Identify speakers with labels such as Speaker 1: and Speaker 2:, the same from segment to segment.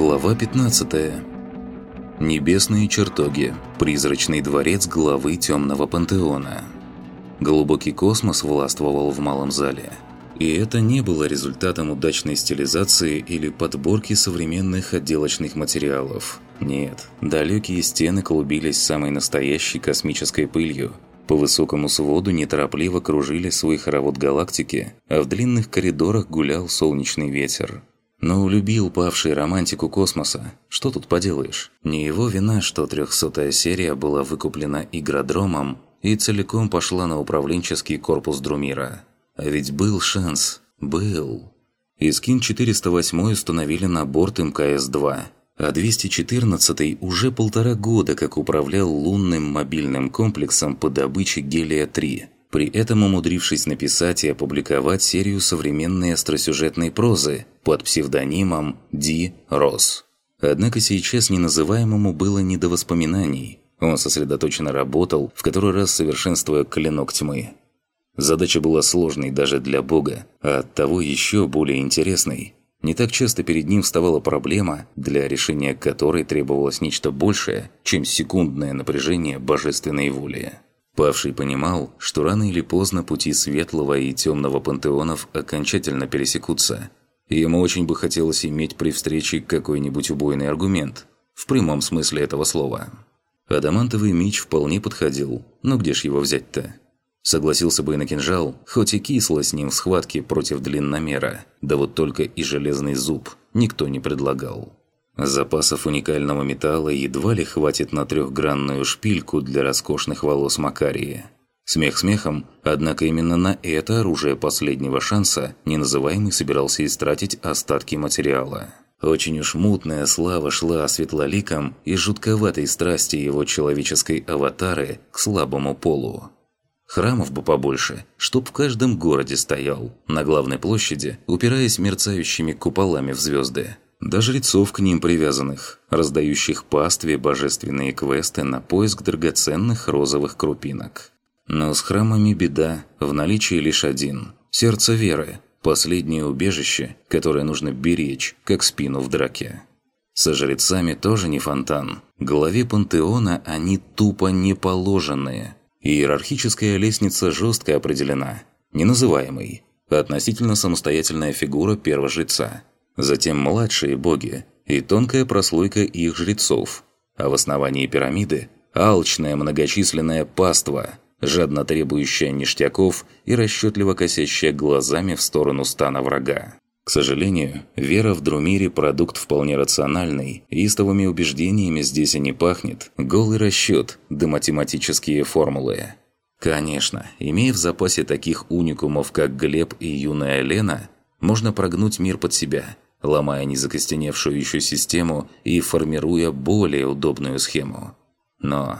Speaker 1: Глава 15. Небесные чертоги. Призрачный дворец главы Темного Пантеона. Глубокий космос властвовал в малом зале. И это не было результатом удачной стилизации или подборки современных отделочных материалов. Нет, далекие стены клубились самой настоящей космической пылью. По высокому своду неторопливо кружили свой хоровод галактики, а в длинных коридорах гулял солнечный ветер. Но улюбил павший романтику космоса. Что тут поделаешь? Не его вина, что трехсотая серия была выкуплена игродромом и целиком пошла на управленческий корпус Друмира. А ведь был шанс. Был. Искин 408 установили на борт МКС-2, а 214 уже полтора года как управлял лунным мобильным комплексом по добыче гелия-3 при этом умудрившись написать и опубликовать серию современной остросюжетной прозы под псевдонимом Ди Росс. Однако сейчас неназываемому было не до воспоминаний. Он сосредоточенно работал, в который раз совершенствуя клинок тьмы. Задача была сложной даже для Бога, а оттого еще более интересной. Не так часто перед ним вставала проблема, для решения которой требовалось нечто большее, чем секундное напряжение божественной воли. Павший понимал, что рано или поздно пути светлого и темного пантеонов окончательно пересекутся. И ему очень бы хотелось иметь при встрече какой-нибудь убойный аргумент, в прямом смысле этого слова. Адамантовый меч вполне подходил, но где ж его взять-то? Согласился бы и на кинжал, хоть и кисло с ним в схватке против длинномера, да вот только и железный зуб никто не предлагал. Запасов уникального металла едва ли хватит на трехгранную шпильку для роскошных волос Макарии. Смех смехом, однако именно на это оружие последнего шанса неназываемый собирался истратить остатки материала. Очень уж мутная слава шла светлоликом и жутковатой страсти его человеческой аватары к слабому полу. Храмов бы побольше, чтоб в каждом городе стоял, на главной площади, упираясь мерцающими куполами в звезды до жрецов к ним привязанных, раздающих пастве божественные квесты на поиск драгоценных розовых крупинок. Но с храмами беда, в наличии лишь один – сердце веры, последнее убежище, которое нужно беречь, как спину в драке. Со жрецами тоже не фонтан. Главе пантеона они тупо не положенные. Иерархическая лестница жестко определена. Неназываемый. Относительно самостоятельная фигура первого жреца – затем младшие боги и тонкая прослойка их жрецов, а в основании пирамиды – алчная многочисленная паства, жадно требующая ништяков и расчетливо косящая глазами в сторону стана врага. К сожалению, вера в Друмире – продукт вполне рациональный, истовыми убеждениями здесь и не пахнет, голый расчет да математические формулы. Конечно, имея в запасе таких уникумов, как Глеб и юная Лена, можно прогнуть мир под себя – ломая незакостеневшую еще систему и формируя более удобную схему. Но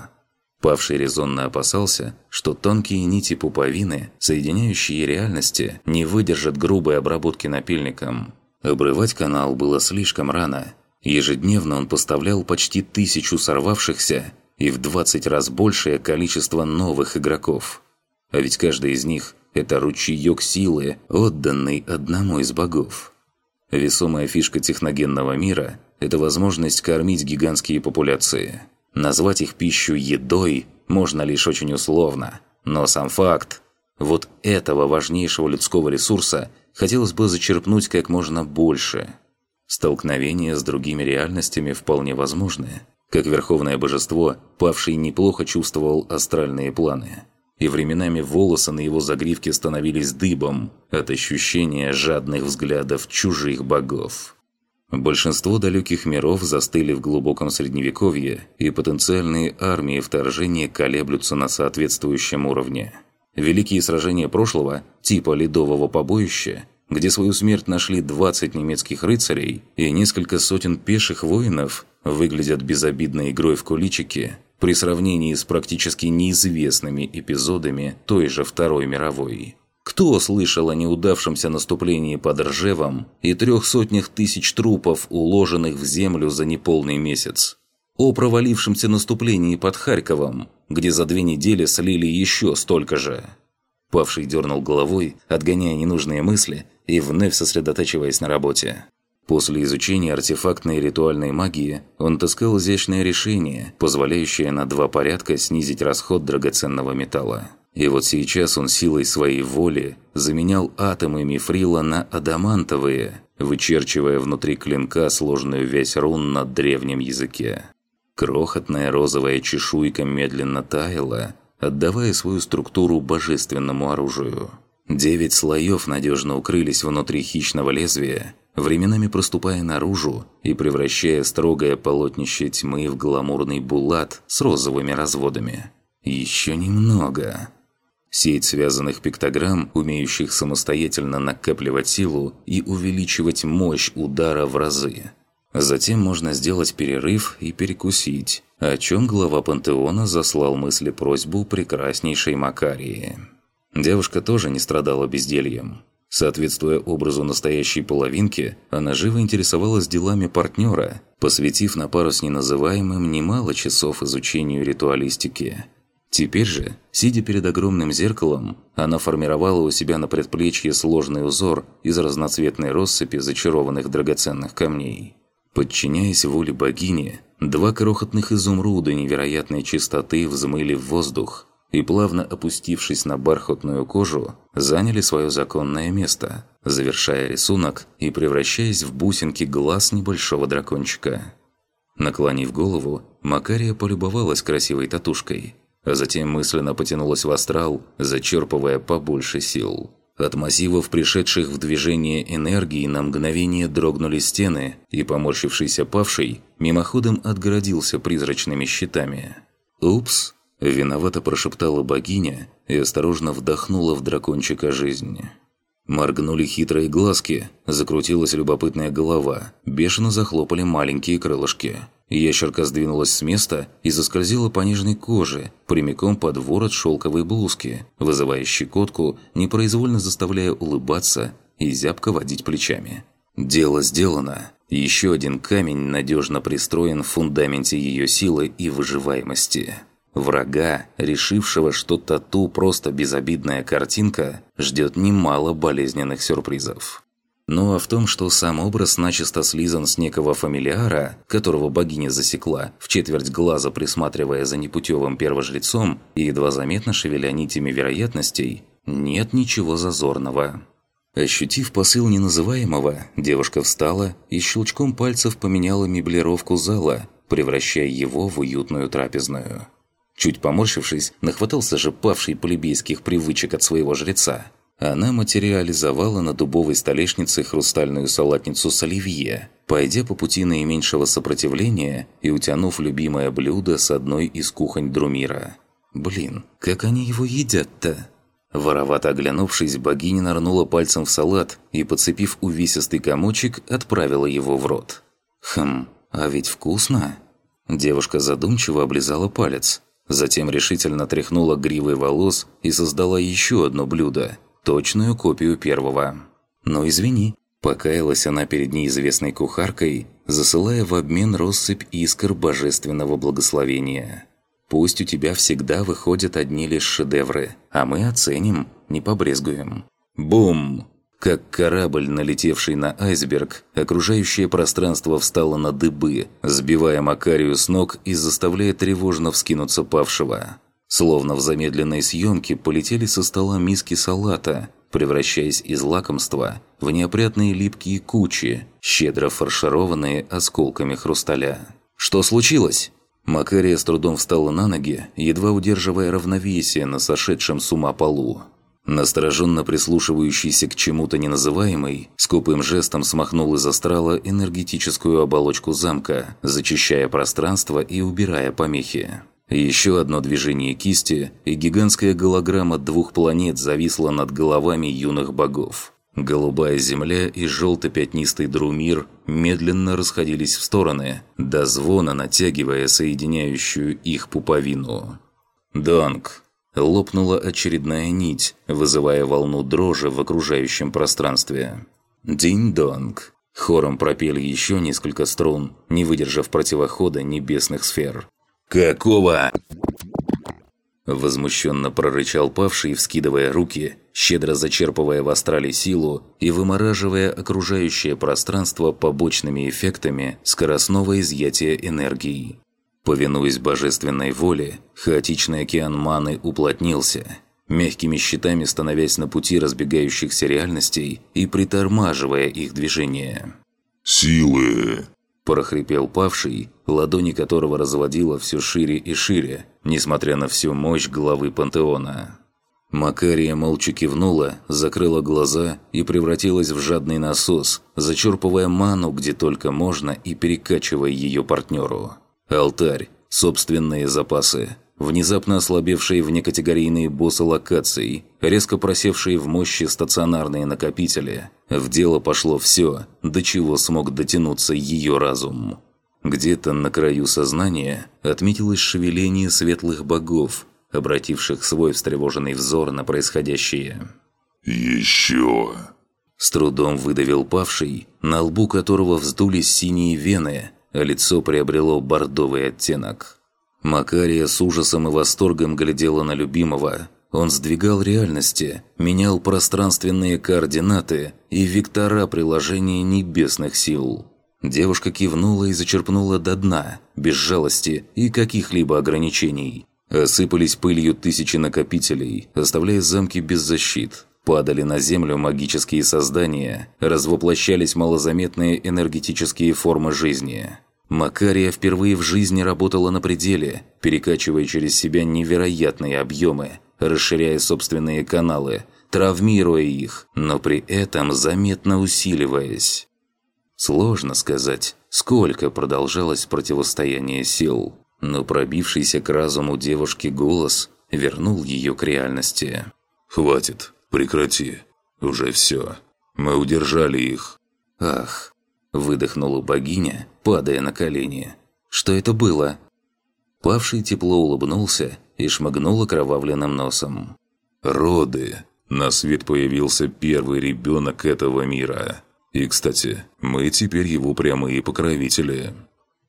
Speaker 1: Павший резонно опасался, что тонкие нити пуповины, соединяющие реальности, не выдержат грубой обработки напильником. Обрывать канал было слишком рано. Ежедневно он поставлял почти тысячу сорвавшихся и в 20 раз большее количество новых игроков. А ведь каждый из них – это ручеек силы, отданный одному из богов. Весомая фишка техногенного мира – это возможность кормить гигантские популяции. Назвать их пищу едой можно лишь очень условно, но сам факт – вот этого важнейшего людского ресурса хотелось бы зачерпнуть как можно больше. Столкновение с другими реальностями вполне возможны. Как верховное божество, павший неплохо чувствовал астральные планы – и временами волосы на его загривке становились дыбом от ощущения жадных взглядов чужих богов. Большинство далеких миров застыли в глубоком средневековье, и потенциальные армии вторжения колеблются на соответствующем уровне. Великие сражения прошлого, типа Ледового побоища, где свою смерть нашли 20 немецких рыцарей и несколько сотен пеших воинов, выглядят безобидной игрой в куличики – при сравнении с практически неизвестными эпизодами той же Второй мировой. Кто слышал о неудавшемся наступлении под Ржевом и трех сотнях тысяч трупов, уложенных в землю за неполный месяц? О провалившемся наступлении под Харьковом, где за две недели слили еще столько же? Павший дернул головой, отгоняя ненужные мысли и вновь сосредотачиваясь на работе. После изучения артефактной и ритуальной магии он таскал изящное решение, позволяющее на два порядка снизить расход драгоценного металла. И вот сейчас он силой своей воли заменял атомы мифрила на адамантовые, вычерчивая внутри клинка сложную вязь рун на древнем языке. Крохотная розовая чешуйка медленно таяла, отдавая свою структуру божественному оружию. Девять слоев надежно укрылись внутри хищного лезвия, временами проступая наружу и превращая строгое полотнище тьмы в гламурный булат с розовыми разводами. Еще немного. Сеть связанных пиктограмм, умеющих самостоятельно накапливать силу и увеличивать мощь удара в разы. Затем можно сделать перерыв и перекусить, о чем глава пантеона заслал мысли просьбу прекраснейшей Макарии. Девушка тоже не страдала бездельем. Соответствуя образу настоящей половинки, она живо интересовалась делами партнера, посвятив на пару с неназываемым немало часов изучению ритуалистики – Теперь же, сидя перед огромным зеркалом, она формировала у себя на предплечье сложный узор из разноцветной россыпи зачарованных драгоценных камней. Подчиняясь воле богини, два крохотных изумруда невероятной чистоты взмыли в воздух и, плавно опустившись на бархатную кожу, заняли свое законное место, завершая рисунок и превращаясь в бусинки глаз небольшого дракончика. Наклонив голову, Макария полюбовалась красивой татушкой – а затем мысленно потянулась в астрал, зачерпывая побольше сил. От массивов, пришедших в движение энергии, на мгновение дрогнули стены, и поморщившийся павший мимоходом отгородился призрачными щитами. «Упс!» – виновато прошептала богиня и осторожно вдохнула в дракончика жизнь. Моргнули хитрые глазки, закрутилась любопытная голова, бешено захлопали маленькие крылышки – Ящерка сдвинулась с места и заскользила по нежной коже, прямиком под ворот шелковой блузки, вызывая щекотку, непроизвольно заставляя улыбаться и зябко водить плечами. Дело сделано. Еще один камень надежно пристроен в фундаменте ее силы и выживаемости. Врага, решившего, что тату просто безобидная картинка, ждет немало болезненных сюрпризов. Ну а в том, что сам образ начисто слизан с некого фамилиара, которого богиня засекла, в четверть глаза присматривая за непутевым первожрецом и едва заметно шевеля нитями вероятностей, нет ничего зазорного. Ощутив посыл неназываемого, девушка встала и щелчком пальцев поменяла меблировку зала, превращая его в уютную трапезную. Чуть поморщившись, нахватался же павший полибейских привычек от своего жреца – она материализовала на дубовой столешнице хрустальную салатницу с оливье, пойдя по пути наименьшего сопротивления и утянув любимое блюдо с одной из кухонь Друмира. «Блин, как они его едят-то?» Воровато оглянувшись, богиня нырнула пальцем в салат и, подцепив увесистый комочек, отправила его в рот. «Хм, а ведь вкусно!» Девушка задумчиво облизала палец, затем решительно тряхнула гривой волос и создала еще одно блюдо – точную копию первого. Но извини, покаялась она перед неизвестной кухаркой, засылая в обмен россыпь искр божественного благословения. Пусть у тебя всегда выходят одни лишь шедевры, а мы оценим, не побрезгуем. Бум! Как корабль, налетевший на айсберг, окружающее пространство встало на дыбы, сбивая Макарию с ног и заставляя тревожно вскинуться павшего. Словно в замедленной съемке полетели со стола миски салата, превращаясь из лакомства в неопрятные липкие кучи, щедро фаршированные осколками хрусталя. «Что случилось?» Макария с трудом встала на ноги, едва удерживая равновесие на сошедшем с ума полу. Настороженно прислушивающийся к чему-то неназываемой, скупым жестом смахнул из астрала энергетическую оболочку замка, зачищая пространство и убирая помехи. Еще одно движение кисти, и гигантская голограмма двух планет зависла над головами юных богов. Голубая земля и желто-пятнистый друмир медленно расходились в стороны, до звона натягивая соединяющую их пуповину. «Донг!» Лопнула очередная нить, вызывая волну дрожи в окружающем пространстве. «Динь-донг!» Хором пропели еще несколько струн, не выдержав противохода небесных сфер.
Speaker 2: «Какого?»
Speaker 1: Возмущенно прорычал павший, вскидывая руки, щедро зачерпывая в астрале силу и вымораживая окружающее пространство побочными эффектами скоростного изъятия энергии. Повинуясь божественной воле, хаотичный океан маны уплотнился, мягкими щитами становясь на пути разбегающихся реальностей и притормаживая их движение.
Speaker 2: «Силы!»
Speaker 1: – прохрипел павший, ладони которого разводило все шире и шире, несмотря на всю мощь главы пантеона. Макария молча кивнула, закрыла глаза и превратилась в жадный насос, зачерпывая ману где только можно и перекачивая ее партнеру. Алтарь, собственные запасы, внезапно ослабевшие внекатегорийные боссы локаций, резко просевшие в мощи стационарные накопители. В дело пошло все, до чего смог дотянуться ее разум. Где-то на краю сознания отметилось шевеление светлых богов, обративших свой встревоженный взор на происходящее.
Speaker 2: «Еще!»
Speaker 1: С трудом выдавил павший, на лбу которого вздулись синие вены, лицо приобрело бордовый оттенок. Макария с ужасом и восторгом глядела на любимого. Он сдвигал реальности, менял пространственные координаты и вектора приложения небесных сил. Девушка кивнула и зачерпнула до дна, без жалости и каких-либо ограничений. Осыпались пылью тысячи накопителей, оставляя замки без защит. Падали на землю магические создания, развоплощались малозаметные энергетические формы жизни. Макария впервые в жизни работала на пределе, перекачивая через себя невероятные объемы, расширяя собственные каналы, травмируя их, но при этом заметно усиливаясь. Сложно сказать, сколько продолжалось противостояние сил, но пробившийся к разуму девушки голос вернул ее к реальности.
Speaker 2: «Хватит, прекрати. Уже все. Мы удержали их».
Speaker 1: «Ах!» – выдохнула богиня, падая на колени. «Что это было?» Павший тепло улыбнулся и шмыгнул окровавленным носом.
Speaker 2: «Роды. На свет появился первый ребенок этого мира. И, кстати, мы теперь его прямые покровители».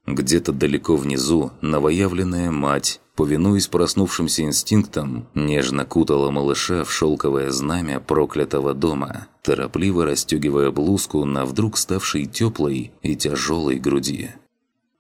Speaker 1: Где-то далеко внизу новоявленная мать, повинуясь проснувшимся инстинктам, нежно кутала малыша в шелковое знамя проклятого дома, торопливо расстегивая блузку на вдруг ставшей теплой и тяжелой груди.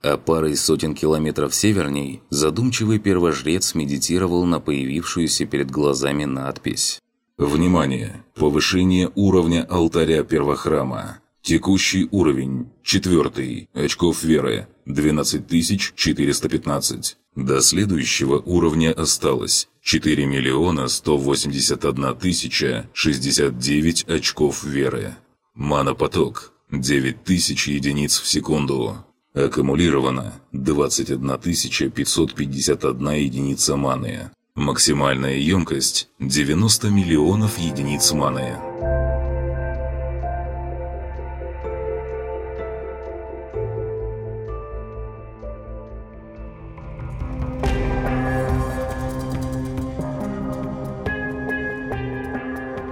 Speaker 1: А парой сотен километров северней задумчивый первожрец медитировал на появившуюся перед глазами надпись.
Speaker 2: Внимание! Повышение уровня алтаря первохрама. Текущий уровень – четвертый. Очков веры – 12415. До следующего уровня осталось 4 миллиона 181 тысяча 69 очков веры. Мана-поток – 9000 единиц в секунду. Аккумулировано 21 551 единица маны. Максимальная емкость – 90 миллионов единиц маны.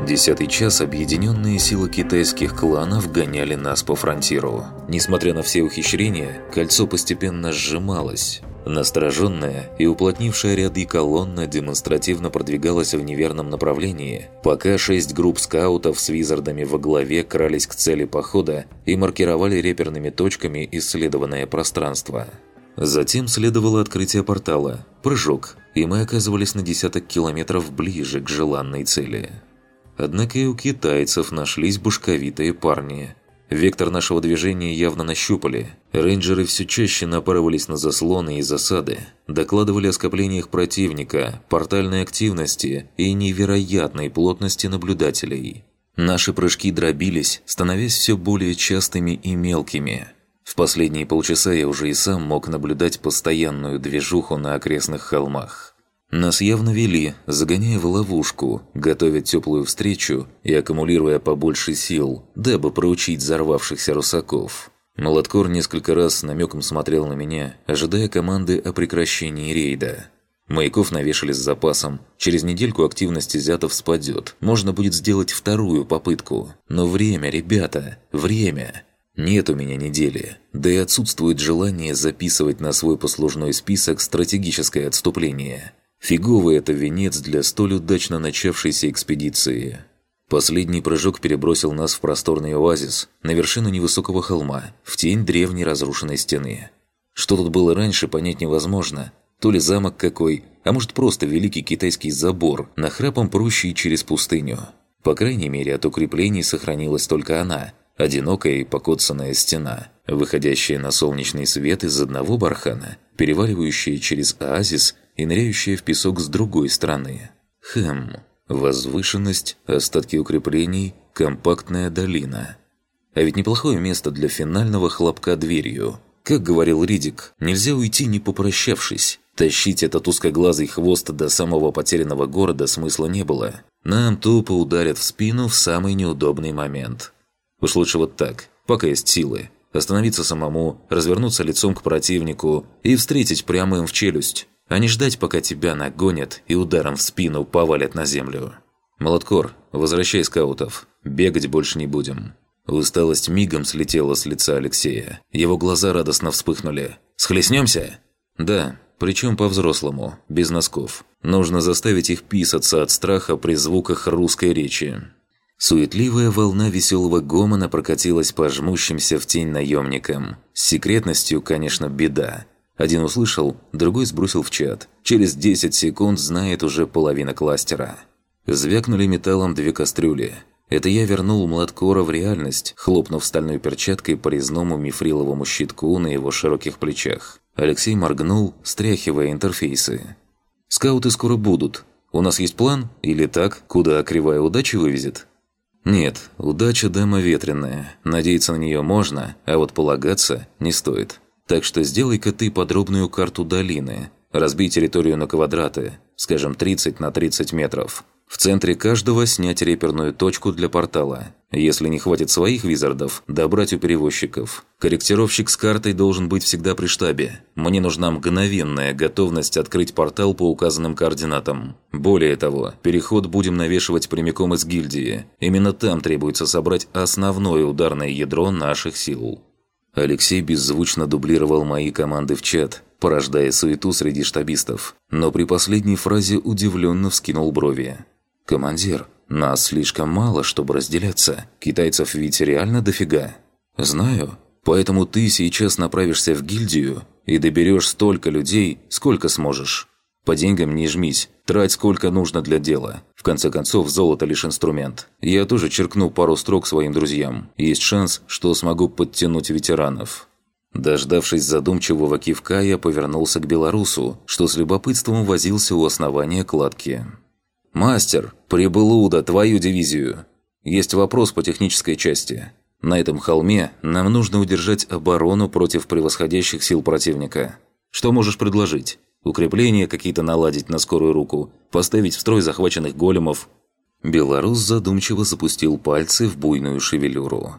Speaker 1: Десятый час объединенные силы китайских кланов гоняли нас по фронтиру. Несмотря на все ухищрения, кольцо постепенно сжималось. Настороженная и уплотнившая ряды колонна демонстративно продвигалась в неверном направлении, пока шесть групп скаутов с визардами во главе крались к цели похода и маркировали реперными точками исследованное пространство. Затем следовало открытие портала, прыжок, и мы оказывались на десяток километров ближе к желанной цели. Однако и у китайцев нашлись бушковитые парни. Вектор нашего движения явно нащупали. Рейнджеры все чаще напарывались на заслоны и засады, докладывали о скоплениях противника, портальной активности и невероятной плотности наблюдателей. Наши прыжки дробились, становясь все более частыми и мелкими. В последние полчаса я уже и сам мог наблюдать постоянную движуху на окрестных холмах. Нас явно вели, загоняя в ловушку, готовя теплую встречу и аккумулируя побольше сил, дабы проучить взорвавшихся русаков. Молоткор несколько раз с намеком смотрел на меня, ожидая команды о прекращении рейда. Маяков навешали с запасом. Через недельку активность изятов спадет. Можно будет сделать вторую попытку. Но время, ребята, время. Нет у меня недели. Да и отсутствует желание записывать на свой послужной список стратегическое отступление. Фиговый это венец для столь удачно начавшейся экспедиции. Последний прыжок перебросил нас в просторный оазис, на вершину невысокого холма, в тень древней разрушенной стены. Что тут было раньше, понять невозможно. То ли замок какой, а может просто великий китайский забор, нахрапом прущий через пустыню. По крайней мере, от укреплений сохранилась только она, одинокая и покоцанная стена, выходящая на солнечный свет из одного бархана, переваливающая через оазис и ныряющая в песок с другой стороны. Хм, возвышенность, остатки укреплений, компактная долина. А ведь неплохое место для финального хлопка дверью. Как говорил Ридик, нельзя уйти не попрощавшись. Тащить этот узкоглазый хвост до самого потерянного города смысла не было. Нам тупо ударят в спину в самый неудобный момент. Уж лучше вот так, пока есть силы. Остановиться самому, развернуться лицом к противнику и встретить прямо им в челюсть а не ждать, пока тебя нагонят и ударом в спину повалят на землю. Молоткор, возвращай скаутов. Бегать больше не будем. Усталость мигом слетела с лица Алексея. Его глаза радостно вспыхнули. «Схлестнемся?» «Да, причем по-взрослому, без носков. Нужно заставить их писаться от страха при звуках русской речи». Суетливая волна веселого гомона прокатилась по жмущимся в тень наемникам. С секретностью, конечно, беда. Один услышал, другой сбросил в чат. Через 10 секунд знает уже половина кластера. Звякнули металлом две кастрюли. Это я вернул Младкора в реальность, хлопнув стальной перчаткой по резному мифриловому щитку на его широких плечах. Алексей моргнул, стряхивая интерфейсы. «Скауты скоро будут. У нас есть план? Или так, куда кривая удача вывезет?» «Нет, удача дама ветреная. Надеяться на нее можно, а вот полагаться не стоит». Так что сделай-ка ты подробную карту долины. Разбей территорию на квадраты, скажем, 30 на 30 метров. В центре каждого снять реперную точку для портала. Если не хватит своих визардов, добрать у перевозчиков. Корректировщик с картой должен быть всегда при штабе. Мне нужна мгновенная готовность открыть портал по указанным координатам. Более того, переход будем навешивать прямиком из гильдии. Именно там требуется собрать основное ударное ядро наших сил. Алексей беззвучно дублировал мои команды в чат, порождая суету среди штабистов, но при последней фразе удивленно вскинул брови. «Командир, нас слишком мало, чтобы разделяться. Китайцев ведь реально дофига». «Знаю. Поэтому ты сейчас направишься в гильдию и доберешь столько людей, сколько сможешь. По деньгам не жмись, трать сколько нужно для дела. В конце концов, золото лишь инструмент. Я тоже черкну пару строк своим друзьям. Есть шанс, что смогу подтянуть ветеранов». Дождавшись задумчивого кивка, я повернулся к белорусу, что с любопытством возился у основания кладки. «Мастер, прибыл Уда, твою дивизию. Есть вопрос по технической части. На этом холме нам нужно удержать оборону против превосходящих сил противника. Что можешь предложить?» Укрепления какие-то наладить на скорую руку, поставить в строй захваченных големов. Белорус задумчиво запустил пальцы в буйную шевелюру.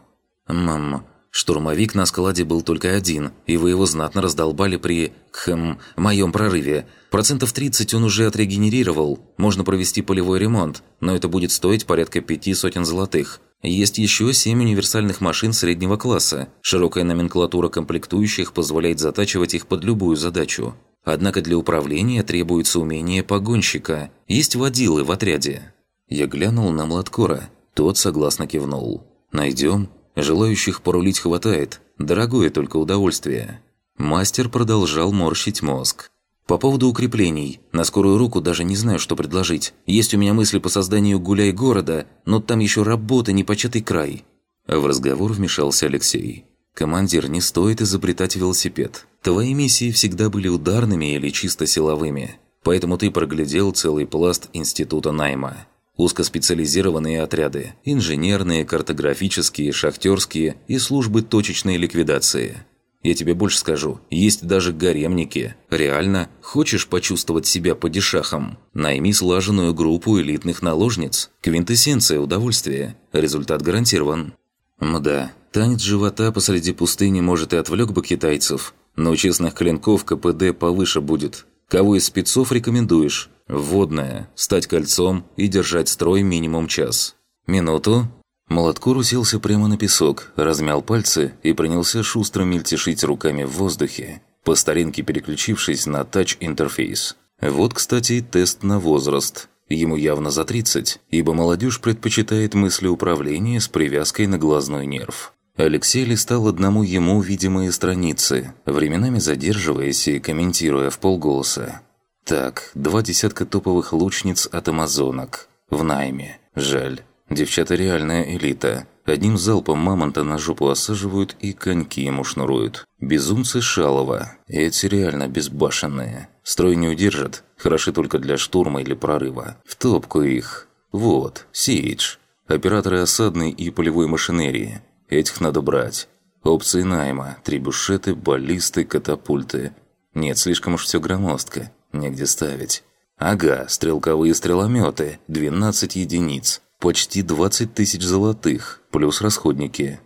Speaker 1: «Мам, штурмовик на складе был только один, и вы его знатно раздолбали при, хм, моем прорыве. Процентов 30 он уже отрегенерировал, можно провести полевой ремонт, но это будет стоить порядка пяти сотен золотых». Есть еще семь универсальных машин среднего класса. Широкая номенклатура комплектующих позволяет затачивать их под любую задачу. Однако для управления требуется умение погонщика. Есть водилы в отряде. Я глянул на Младкора. Тот согласно кивнул. «Найдем. Желающих порулить хватает. Дорогое только удовольствие». Мастер продолжал морщить мозг. «По поводу укреплений. На скорую руку даже не знаю, что предложить. Есть у меня мысли по созданию гуляй-города, но там еще работа непочатый край». В разговор вмешался Алексей. «Командир, не стоит изобретать велосипед. Твои миссии всегда были ударными или чисто силовыми, поэтому ты проглядел целый пласт института найма. Узкоспециализированные отряды – инженерные, картографические, шахтерские и службы точечной ликвидации. Я тебе больше скажу, есть даже гаремники. Реально, хочешь почувствовать себя падишахом? Найми слаженную группу элитных наложниц. Квинтэссенция удовольствия. Результат гарантирован. Мда, танец живота посреди пустыни может и отвлек бы китайцев, но у честных клинков КПД повыше будет. Кого из спецов рекомендуешь? Вводная. Стать кольцом и держать строй минимум час. Минуту. Молоткор уселся прямо на песок, размял пальцы и принялся шустро мельтешить руками в воздухе, по старинке переключившись на тач-интерфейс. Вот, кстати, тест на возраст. Ему явно за 30, ибо молодежь предпочитает мыслеуправление с привязкой на глазной нерв. Алексей листал одному ему видимые страницы, временами задерживаясь и комментируя в полголоса. Так, два десятка топовых лучниц от амазонок. В найме. Жаль. Девчата реальная элита. Одним залпом мамонта на жопу осаживают и коньки ему шнуруют. Безумцы Шалова. Эти реально безбашенные. Строй не удержат. Хороши только для штурма или прорыва. В топку их. Вот, Сейдж. Операторы осадной и полевой машинерии. Этих надо брать. Опции найма. Трибушеты, баллисты, катапульты. Нет, слишком уж все громоздко. Негде ставить. Ага, стрелковые стрелометы. 12 единиц. Почти 20 тысяч золотых. Плюс расходники.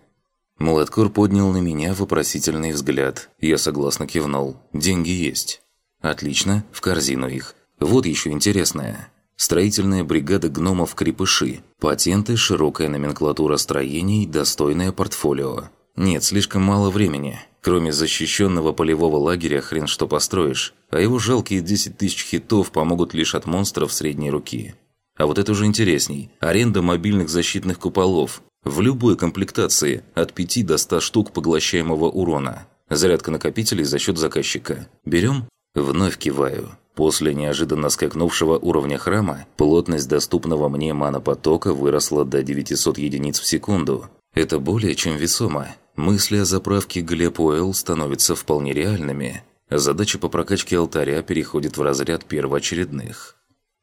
Speaker 1: Молоткор поднял на меня вопросительный взгляд. Я согласно кивнул. Деньги есть. Отлично, в корзину их. Вот еще интересное. Строительная бригада гномов-крепыши. Патенты, широкая номенклатура строений, достойное портфолио. Нет, слишком мало времени. Кроме защищенного полевого лагеря хрен что построишь, а его жалкие 10 тысяч хитов помогут лишь от монстров средней руки. А вот это уже интересней. Аренда мобильных защитных куполов. В любой комплектации от 5 до 100 штук поглощаемого урона. Зарядка накопителей за счет заказчика. Берем? Вновь киваю. После неожиданно скакнувшего уровня храма, плотность доступного мне манопотока выросла до 900 единиц в секунду. Это более чем весомо. Мысли о заправке Глеб Уэлл становятся вполне реальными. Задача по прокачке алтаря переходит в разряд первоочередных.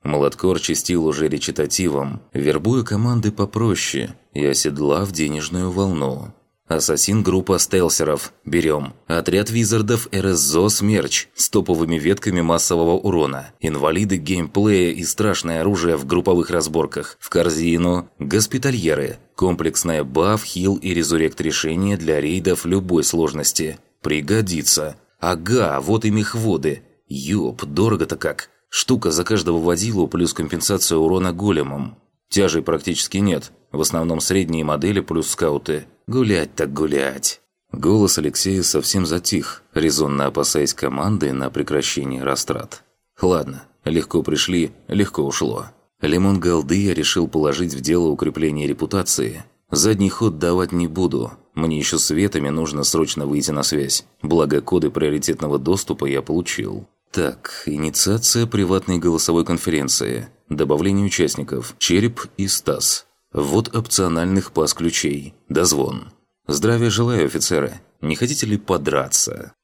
Speaker 1: Молоткор чистил уже речитативом, вербуя команды попроще и оседлав денежную волну. Ассасин группа стелсеров. Берем. Отряд визардов РСЗО «Смерч» с топовыми ветками массового урона. Инвалиды геймплея и страшное оружие в групповых разборках. В корзину. Госпитальеры. Комплексное баф, хил и резурект решения для рейдов любой сложности. Пригодится. Ага, вот и мехводы. Ёп, дорого-то как. Штука за каждого водилу плюс компенсация урона големом. Тяжей практически нет. В основном средние модели плюс скауты. Гулять так гулять. Голос Алексея совсем затих, резонно опасаясь команды на прекращение растрат. Ладно, легко пришли, легко ушло. Лимон Голды я решил положить в дело укрепления репутации. Задний ход давать не буду. Мне еще с ветами нужно срочно выйти на связь. Благо, коды приоритетного доступа я получил. Так, инициация приватной голосовой конференции. Добавление участников. Череп и Стас. Вот опциональных пас ключей. Дозвон. Здравия желаю, офицеры. Не хотите ли подраться?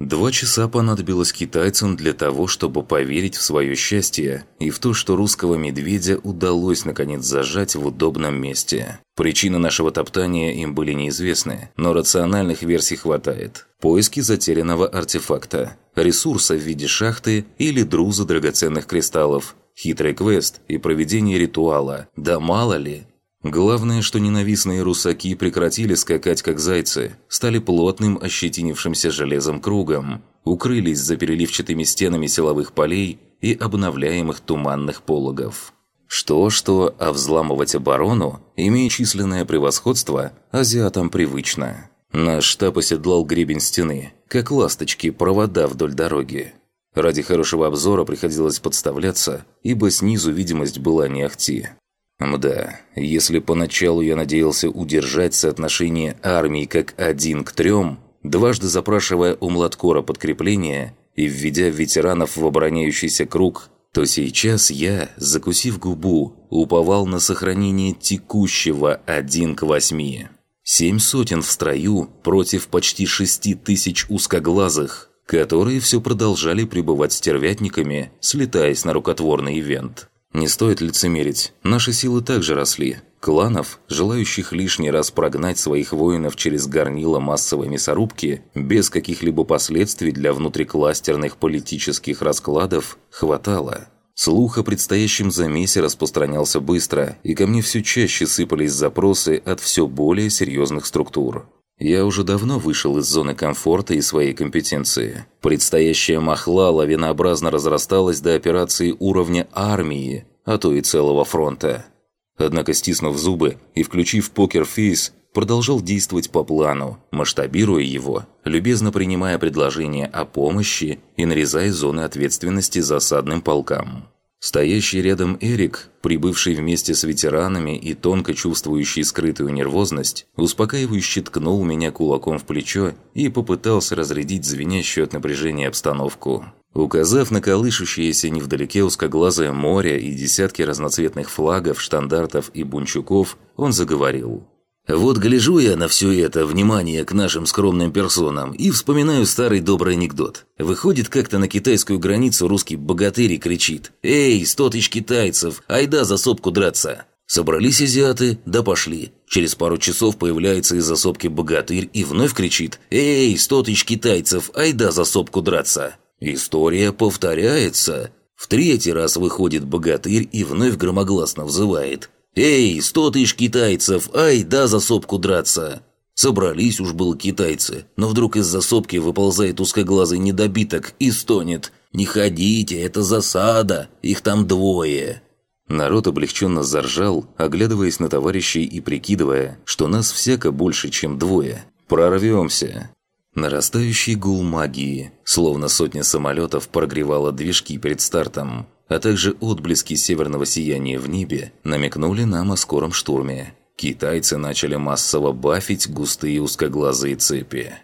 Speaker 1: Два часа понадобилось китайцам для того, чтобы поверить в свое счастье и в то, что русского медведя удалось наконец зажать в удобном месте. Причины нашего топтания им были неизвестны, но рациональных версий хватает. Поиски затерянного артефакта, ресурса в виде шахты или друза драгоценных кристаллов, хитрый квест и проведение ритуала, да мало ли, Главное, что ненавистные русаки прекратили скакать как зайцы, стали плотным ощетинившимся железом кругом, укрылись за переливчатыми стенами силовых полей и обновляемых туманных пологов. Что-что, а взламывать оборону, имея численное превосходство, азиатам привычно. Наш штаб оседлал гребень стены, как ласточки провода вдоль дороги. Ради хорошего обзора приходилось подставляться, ибо снизу видимость была не ахти. Мда, если поначалу я надеялся удержать соотношение армий как один к трем, дважды запрашивая у Младкора подкрепление и введя ветеранов в обороняющийся круг, то сейчас я, закусив губу, уповал на сохранение текущего один к восьми. Семь сотен в строю против почти шести тысяч узкоглазых, которые все продолжали пребывать стервятниками, слетаясь на рукотворный ивент. Не стоит лицемерить, наши силы также росли. Кланов, желающих лишний раз прогнать своих воинов через горнило массовой мясорубки, без каких-либо последствий для внутрикластерных политических раскладов, хватало. Слух о предстоящем замесе распространялся быстро, и ко мне все чаще сыпались запросы от все более серьезных структур. Я уже давно вышел из зоны комфорта и своей компетенции. Предстоящая махла лавинообразно разрасталась до операции уровня армии, а то и целого фронта. Однако, стиснув зубы и включив покер-фейс, продолжал действовать по плану, масштабируя его, любезно принимая предложения о помощи и нарезая зоны ответственности засадным полкам. Стоящий рядом Эрик, прибывший вместе с ветеранами и тонко чувствующий скрытую нервозность, успокаивающе ткнул меня кулаком в плечо и попытался разрядить звенящую от напряжения обстановку. Указав на колышущееся невдалеке узкоглазое море и десятки разноцветных флагов, штандартов и бунчуков, он заговорил – вот гляжу я на все это, внимание к нашим скромным персонам, и вспоминаю старый добрый анекдот. Выходит как-то на китайскую границу русский богатырь и кричит «Эй, сто тысяч китайцев, айда за сопку драться!» Собрались азиаты, да пошли. Через пару часов появляется из засопки богатырь и вновь кричит «Эй, сто тысяч китайцев, айда за сопку драться!» История повторяется. В третий раз выходит богатырь и вновь громогласно взывает «Эй, сто тысяч китайцев, ай, да за сопку драться!» Собрались уж было китайцы, но вдруг из засопки выползает узкоглазый недобиток и стонет «Не ходите, это засада, их там двое!» Народ облегченно заржал, оглядываясь на товарищей и прикидывая, что нас всяко больше, чем двое. «Прорвемся!» Нарастающий гул магии, словно сотня самолетов прогревала движки перед стартом а также отблески северного сияния в небе, намекнули нам о скором штурме. Китайцы начали массово бафить густые узкоглазые цепи.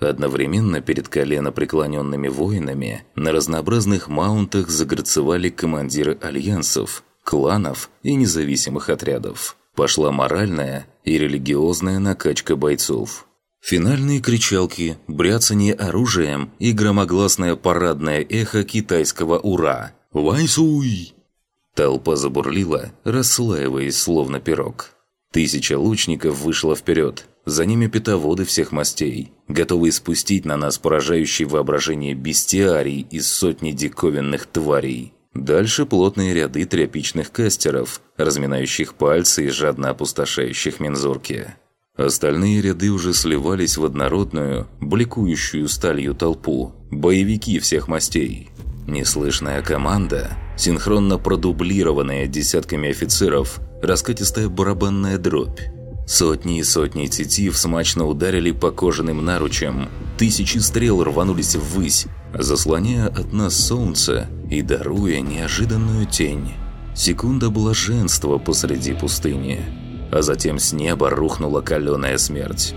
Speaker 1: Одновременно перед колено преклоненными воинами на разнообразных маунтах загорцевали командиры альянсов, кланов и независимых отрядов. Пошла моральная и религиозная накачка бойцов. Финальные кричалки, бряцание оружием и громогласное парадное эхо китайского «Ура!» «Вайсуй!» Толпа забурлила, расслаиваясь словно пирог. Тысяча лучников вышла вперед. За ними питоводы всех мастей, готовые спустить на нас поражающий воображение бестиарий из сотни диковинных тварей. Дальше плотные ряды тряпичных кастеров, разминающих пальцы и жадно опустошающих мензурки. Остальные ряды уже сливались в однородную, бликующую сталью толпу. Боевики всех мастей. Неслышная команда, синхронно продублированная десятками офицеров, раскатистая барабанная дробь. Сотни и сотни тетив смачно ударили по кожаным наручам, тысячи стрел рванулись ввысь, заслоняя от нас солнце и даруя неожиданную тень. Секунда блаженства посреди пустыни, а затем с неба рухнула каленая смерть.